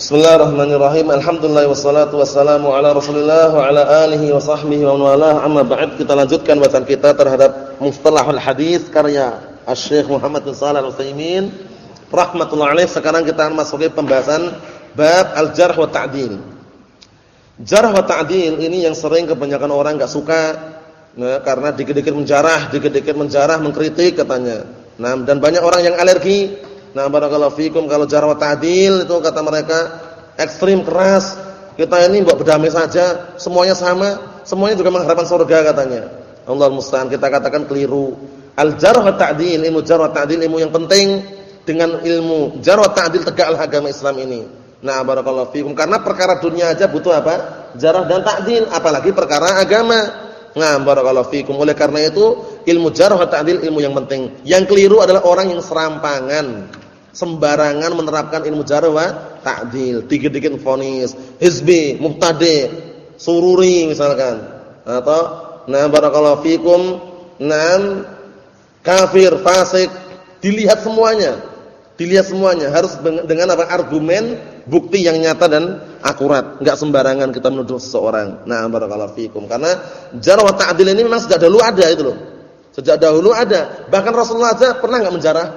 Bismillahirrahmanirrahim. Alhamdulillah wassalatu wassalamu ala Rasulillah wa ala alihi wa sahbihi wa walah. Amma ba'd, kita lanjutkan bacaan kita terhadap Mustalahul Hadis karya Asy-Syaikh Muhammad bin Shalih Al-Utsaimin rahimatullah alaih. Sekarang kita akan masuk ke pembahasan bab al-jarh wa ta'dil. Jarh wa ta'dil ini yang sering kebanyakan orang enggak suka nah, karena dikit-dikit menjarah, dikit-dikit menjarah, mengkritik katanya. Nah, dan banyak orang yang alergi Nah, barakallahu fikum kalau jarwa ta'dil itu kata mereka ekstrim keras. Kita ini mbok berdamai saja, semuanya sama, semuanya juga mengharapkan surga katanya. Allah musta'an kita katakan keliru. Al jarh wa ta'dil, ilmu jarh wa ta'dil ilmu yang penting dengan ilmu jarh wa ta'dil tegaklah agama Islam ini. Nah, barakallahu fikum karena perkara dunia aja butuh apa? Jarh dan ta'dil, apalagi perkara agama. Nah, barakallahu fikum. Oleh karena itu, ilmu jarh wa ta'dil ilmu yang penting. Yang keliru adalah orang yang serampangan sembarangan menerapkan ilmu jarh wa ta'dil, dikit-dikit vonis, hizbi, mubtadi, sururi misalkan. Atau na barakallahu fikum, nam kafir, fasik, dilihat semuanya. Dilihat semuanya harus dengan apa? argumen, bukti yang nyata dan akurat. Enggak sembarangan kita menuduh seseorang. Nah, barakallahu fikum. Karena jarh wa ta'dil ini memang sejak dahulu ada itu loh. Sejak dahulu ada. Bahkan Rasulullah aja pernah enggak menjarah?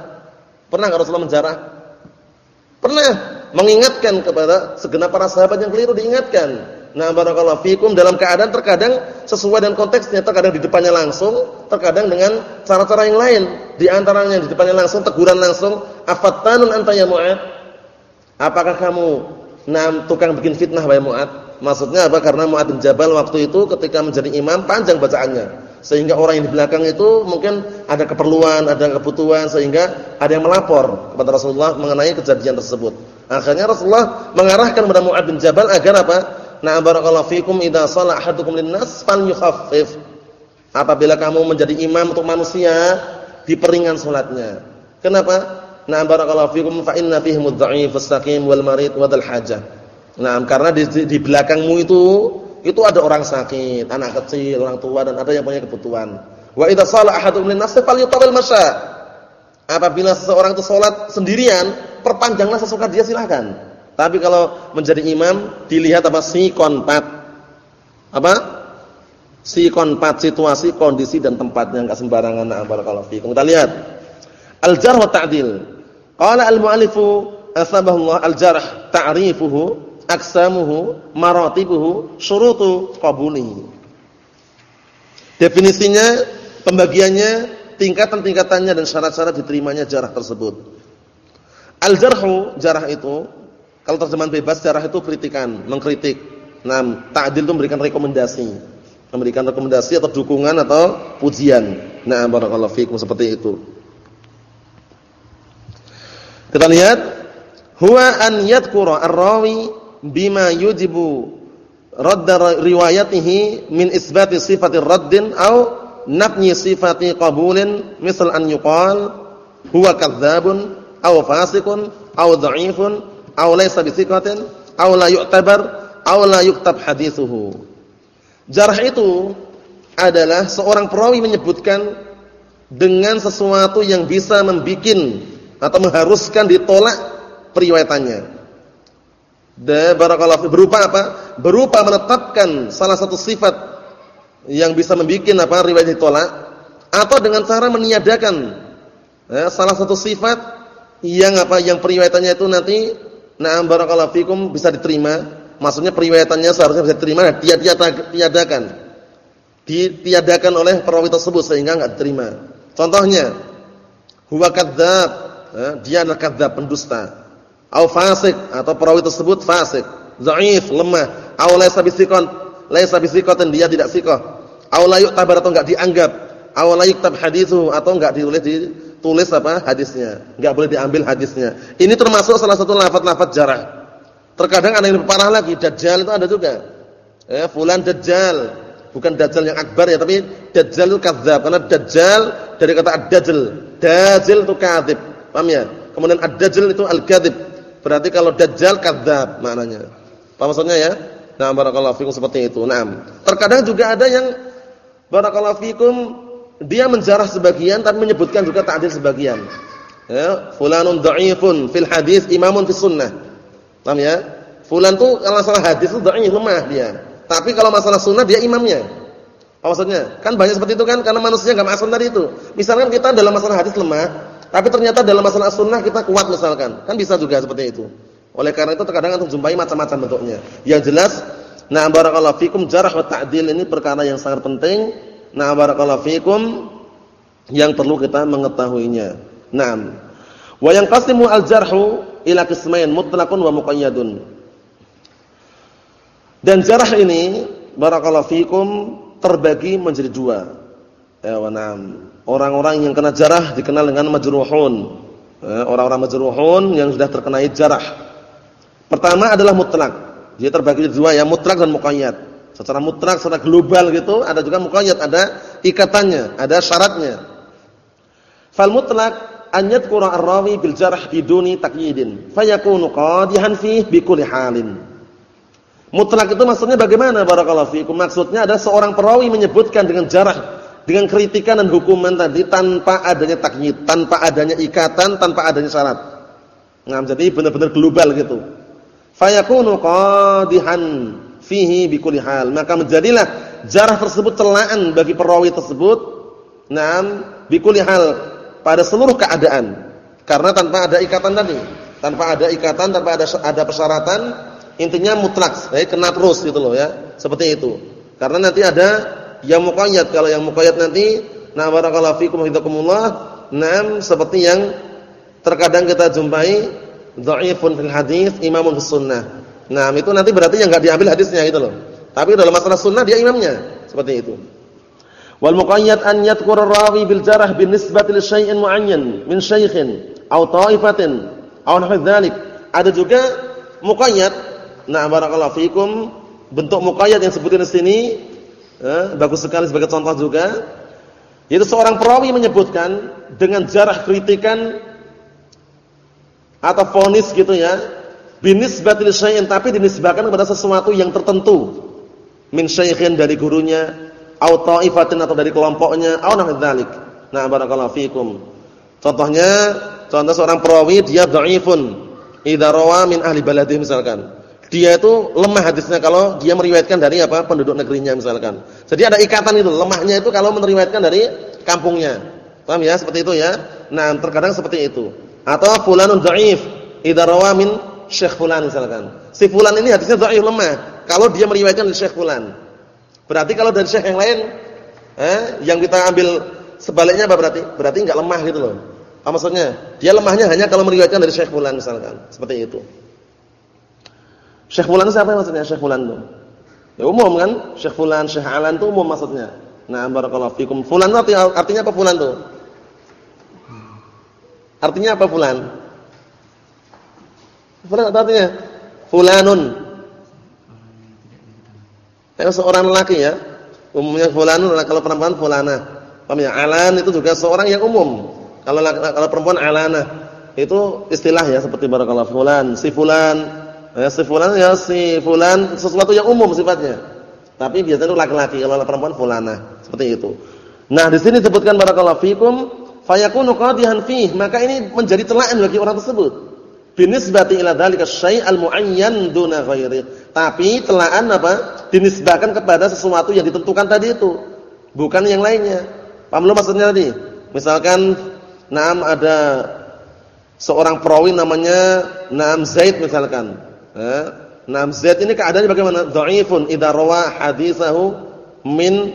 Pernah enggak Rasulullah menjarah? Pernah mengingatkan kepada segenap para sahabat yang keliru diingatkan. Nah, barakallahu fikum dalam keadaan terkadang sesuai dengan konteksnya, terkadang di depannya langsung, terkadang dengan cara-cara yang lain. Di antaranya di depannya langsung teguran langsung, "Afattanun anta ya Mu'ad?" Apakah kamu nam tukang bikin fitnah wahai Mu'ad? Maksudnya apa? Karena Mu'ad bin Jabal waktu itu ketika menjadi imam panjang bacaannya sehingga orang yang di belakang itu mungkin ada keperluan, ada kebutuhan sehingga ada yang melapor kepada Rasulullah mengenai kejadian tersebut. Akhirnya Rasulullah mengarahkan kepada Mu'ad bin Jabal agar apa? Na barakallahu fikum idza shalla ahadukum linnas falyukhaffif. Apabila kamu menjadi imam untuk manusia, diperingan salatnya. Kenapa? Na barakallahu fikum fa inna fihim adh-dha'if as-saqim wal marid wa dzal hajah. Nah, karena di, di belakangmu itu itu ada orang sakit, anak kecil, orang tua dan ada yang punya kebutuhan. Wa idza shalla ahadukum lin-nafsi falyutawil masya. Apabila seseorang itu salat sendirian, perpanjanglah sesuka dia silakan. Tapi kalau menjadi imam dilihat apa sikon pat. Apa? Sikon pat situasi, kondisi dan tempatnya enggak sembarangan. Nah, barakallahu fiikum. Kita lihat. Al-jarh wa ta'dil. Qala al-mu'allifu asbahullah al-jarh ta'rifuhu aksamuhu, maratibuhu, syurutu qabulihi. Definisinya, pembagiannya, tingkatan-tingkatannya dan syarat-syarat diterimanya jarah tersebut. Al-jarhu, jarah itu, kalau terjemahan bebas jarah itu kritikan, mengkritik. Nah, ta'dil itu memberikan rekomendasi. Memberikan rekomendasi atau dukungan atau pujian. Nah, barakallahu fikum seperti itu. Kita lihat huwa an yadhkura ar-rawi bima yujibu radda riwayatihi min isbati sifati raddin au nafyi sifati qabulin misal an yuqal huwa kadzabun au fasiqun au dha'ifun au laysa bithiqatin au la yu'tabar au la yuktab hadithuhu. Jarh itu adalah seorang perawi menyebutkan dengan sesuatu yang bisa membikin atau mengharuskan ditolak periwayatannya berupa apa? Berupa menetapkan salah satu sifat yang bisa membuat apa riwayat ditolak atau dengan cara meniadakan ya, salah satu sifat yang apa yang periwayatannya itu nanti na'am barakallahu fikum bisa diterima. Maksudnya periwayatannya seharusnya bisa diterima dia tiadakan. Ditiadakan oleh perawi tersebut sehingga enggak diterima. Contohnya huwa kadzdzab, ya, dia adalah kadzdzab pendusta au fasik atau perawi tersebut fasik, dhaif, lemah, au laysa bisikon, laysa bisikotin dia tidak sikoh, au la yu'tabar atau enggak dianggap, au la yuktab hadithu atau enggak ditulis ditulis apa hadisnya, enggak boleh diambil hadisnya. Ini termasuk salah satu lafaz-lafaz jarah. Terkadang ada yang lebih parah lagi, dajjal itu ada juga. Ya, fulan dajjal. Bukan dajjal yang akbar ya, tapi dajjal itu kadzab. Karena dajjal dari kata ad-dajjal. Dajjal itu kadzib. Paham ya? Kemudian ad-dajjal itu al-kadzib. Berarti kalau dajjal kadzab maknanya. Apa maksudnya ya? Nah, barakallahu fikum seperti itu. Naam. Terkadang juga ada yang barakallahu fikum dia menjarah sebagian tapi menyebutkan juga ta'dil sebagian. Ya, fulanun dha'ifun fil hadis imamun fis sunnah. Paham ya? Fulan tuh kalau masalah hadis itu dhaif, lemah dia. Tapi kalau masalah sunnah dia imamnya. Apa maksudnya? Kan banyak seperti itu kan karena manusia enggak masuk tadi itu. Misalkan kita dalam masalah hadis lemah, tapi ternyata dalam masalah sunnah kita kuat misalkan. Kan bisa juga seperti itu. Oleh karena itu terkadang untuk jumpai macam-macam bentuknya. Yang jelas, nah barakallahu fikum jarh wa ta'dil ini perkara yang sangat penting. Nah barakallahu fikum yang perlu kita mengetahuinya. Naam. Wa yang qasimu al-jarhu ila qismain mutlaqun wa muqayyadun. Dan jarah ini barakallahu fikum terbagi menjadi dua. Ya wa. Orang-orang yang kena jarah dikenal dengan majruhun. Ya, orang-orang majruhun yang sudah terkena jarah. Pertama adalah mutlak. Dia terbagi dua ya, mutlak dan muqayyad. Secara mutlak, secara global gitu, ada juga muqayyad, ada ikatannya, ada syaratnya. Fal mutlak an yadhkura ar-rawi bil jarh biduni taqyidin, fayakunu qadihan fihi bi kulli halin. Mutlak itu maksudnya bagaimana barakallahu fiikum? Maksudnya ada seorang perawi menyebutkan dengan jarah, dengan kritikan dan hukuman tadi tanpa adanya takyid, tanpa adanya ikatan, tanpa adanya syarat. Nah, jadi benar-benar global gitu. Fayakunu qadihan fihi bi kulli hal. Maka menjadilah jarah tersebut celaan bagi perawi tersebut. Naam bi kulli hal pada seluruh keadaan. Karena tanpa ada ikatan tadi, tanpa ada ikatan, tanpa ada ada persyaratan, intinya mutlak, baik kena terus gitu loh ya. Seperti itu. Karena nanti ada yang muqayyad. Kalau yang muqayyad nanti na barakallahu fikum hidakumullah, nam seperti yang terkadang kita jumpai dhaifun fil hadis, imamun fis sunnah. Nah, itu nanti berarti yang enggak diambil hadisnya gitu loh. Tapi dalam masalah sunnah dia imamnya, seperti itu. Wal muqayyad an yadhkur rawi bil jarh bin nisbati li syai'in mu'ayyan min syaikhin aw ta'ifatin aw nahwu. Ada juga muqayyad. Nah, barakallahu fikum bentuk muqayyad yang sebutin di sini eh, bagus sekali sebagai contoh juga. Yaitu seorang perawi menyebutkan dengan jarah kritikan atau fonis gitu ya. Binisbati li syai'in tapi dinisbahkan kepada sesuatu yang tertentu. Min syaikhin dari gurunya au ta'ifatin atau dari kelompoknya au nahwu dzalik. Nah, barakallahu fikum. Contohnya, contoh seorang perawi dia dhaifun idza rawa min ahli baladi misalkan. Dia itu lemah hadisnya kalau dia meriwayatkan dari apa? penduduk negerinya misalkan. Jadi ada ikatan itu, lemahnya itu kalau meriwayatkan dari kampungnya. Paham ya? Seperti itu ya. Nah, terkadang seperti itu. Atau fulanun dhaif idza rawa syekh fulan misalkan. Si fulan ini hadisnya dhaif lemah kalau dia meriwayatkan dari syekh fulan. Berarti kalau dari syekh yang lain, eh, yang kita ambil sebaliknya apa berarti? Berarti enggak lemah gitu loh. Apa maksudnya? Dia lemahnya hanya kalau meriwayatkan dari syekh fulan misalkan, seperti itu. Syekh fulan siapa yang maksudnya syekh fulan itu? Ya umum kan? Syekh fulan, syekh alan itu umum maksudnya. Nah, barakallahu fikum. Fulan itu artinya, artinya apa fulan tuh? Artinya apa fulan? Fulan apa artinya? Fulanun. Yang seorang lelaki ya. Umumnya fulanun kalau perempuan fulana. Paham ya? Alan itu juga seorang yang umum. Kalau kalau perempuan alana itu istilah ya seperti barakallahu fulan, si fulan. Ya si fulan ya si fulan sesuatu yang umum sifatnya. Tapi biasanya itu laki-laki, kalau perempuan fulana. Seperti itu. Nah, di sini disebutkan barakallahu fikum fayakunu qadihan fih, maka ini menjadi celaan bagi orang tersebut binisbati ila dzalika syai' al-muayyan duna ghairi. Tapi telaan apa? Dinisbahkan kepada sesuatu yang ditentukan tadi itu, bukan yang lainnya. Paham lu maksudnya tadi? Misalkan Naam ada seorang perawi namanya Naam Zaid misalkan. Eh, Naam Zaid ini keadaannya bagaimana? Dhaifun idza rawa haditsahu min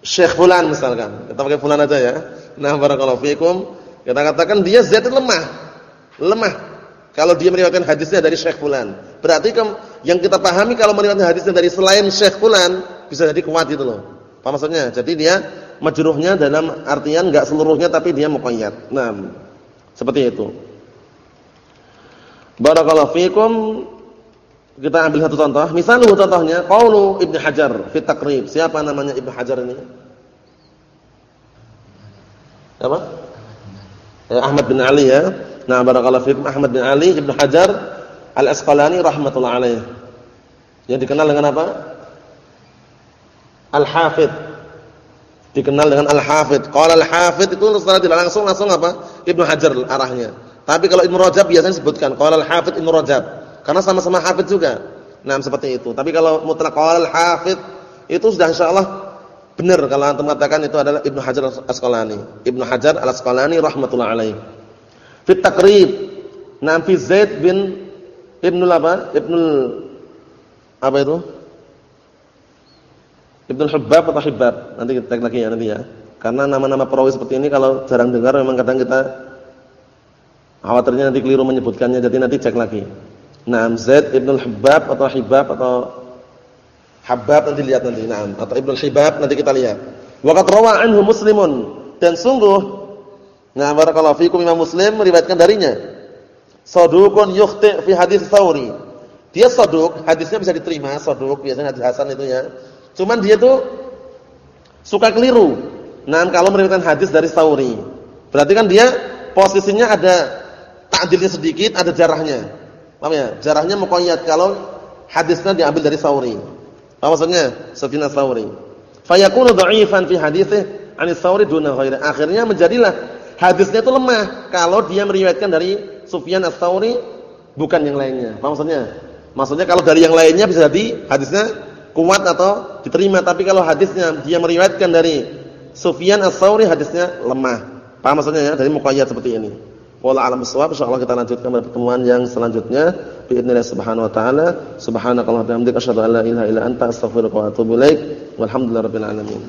Syekh fulan misalkan. Kita pakai fulan aja ya. Nah, barakallahu fikum. Kita katakan dia Zaid itu lemah lemah kalau dia meriwayatkan hadisnya dari Syekh fulan. Berarti yang kita pahami kalau meriwayatkan hadisnya dari selain Syekh fulan bisa jadi kuat itu loh. Apa maksudnya? Jadi dia majruhnya dalam artian enggak seluruhnya tapi dia muqayyad. Nah, seperti itu. Barakallahu fikum. Kita ambil satu contoh. Misalnya contohnya qaulu Ibnu Hajar fi taqrib. Siapa namanya Ibnu Hajar ini? Apa? Ya, Ahmad bin Ali ya. Nah, barakallahu fiikum Ahmad bin Ali Ibnu Hajar Al-Asqalani rahimatullah alaih. Yang dikenal dengan apa? Al-Hafidh. Dikenal dengan Al-Hafidh. Qala Al-Hafidh itu secara tidak langsung langsung apa? Ibnu Hajar arahnya. Tapi kalau Ibnu Rajab biasanya disebutkan qala al-Hafidz Ibnu Rajab karena sama-sama hafidz juga. Nah, seperti itu. Tapi kalau mutlak qala al-Hafidz itu sudah insyaallah benar kalau antum katakan itu adalah Ibnu Hajar Al-Asqalani. Ibnu Hajar Al-Asqalani rahimatullah alaih. Fit Taqrib. Nah, fi Zaid bin Ibnu apa? Ibnu apa itu? Ibnu Hubbab atau Hibbab? Nanti kita cek lagi ya nanti ya. Karena nama-nama perawi seperti ini kalau jarang dengar memang kadang kita Khawatirnya nanti keliru menyebutkannya jadi nanti cek lagi. Naam Zaid Ibnu Hibab atau Hibab atau Habab nanti lihat nanti. Naam atau Ibnu Hibab nanti kita lihat. Waqad rawa anhu Muslimun dan sungguh Nah barakallahu fikum Imam Muslim meriwayatkan darinya. Saduqun yukhti fi hadis Tsauri. Dia saduk, hadisnya bisa diterima, saduk biasanya hadis hasan itu ya. Cuman dia tuh suka keliru. Nah, kalau meriwayatkan hadis dari Tsauri, berarti kan dia posisinya ada ta'dilnya sedikit, ada jarahnya. Paham ya? Jarahnya muqayyad kalau hadisnya diambil dari Sauri. Apa maksudnya? Sufyan Sauri. Fayakunu dha'ifan fi haditsih 'an Sauri duna ghairi. Akhirnya menjadilah hadisnya itu lemah kalau dia meriwayatkan dari Sufyan Ats-Tsauri bukan yang lainnya. Apa maksudnya? Maksudnya kalau dari yang lainnya bisa jadi hadisnya kuat atau diterima, tapi kalau hadisnya dia meriwayatkan dari Sufyan Ats-Tsauri hadisnya lemah. Paham maksudnya ya? Dari muqayyad seperti ini. Wallahu a'lam bissawab. Insyaallah kita lanjutkan pada pertemuan yang selanjutnya. Bismillah subhanahu wa ta'ala. Subhanakallahumma wa bihamdika asyhadu an la ilaha illa anta astaghfiruka wa atubu ilaik. Walhamdulillahirabbil alamin.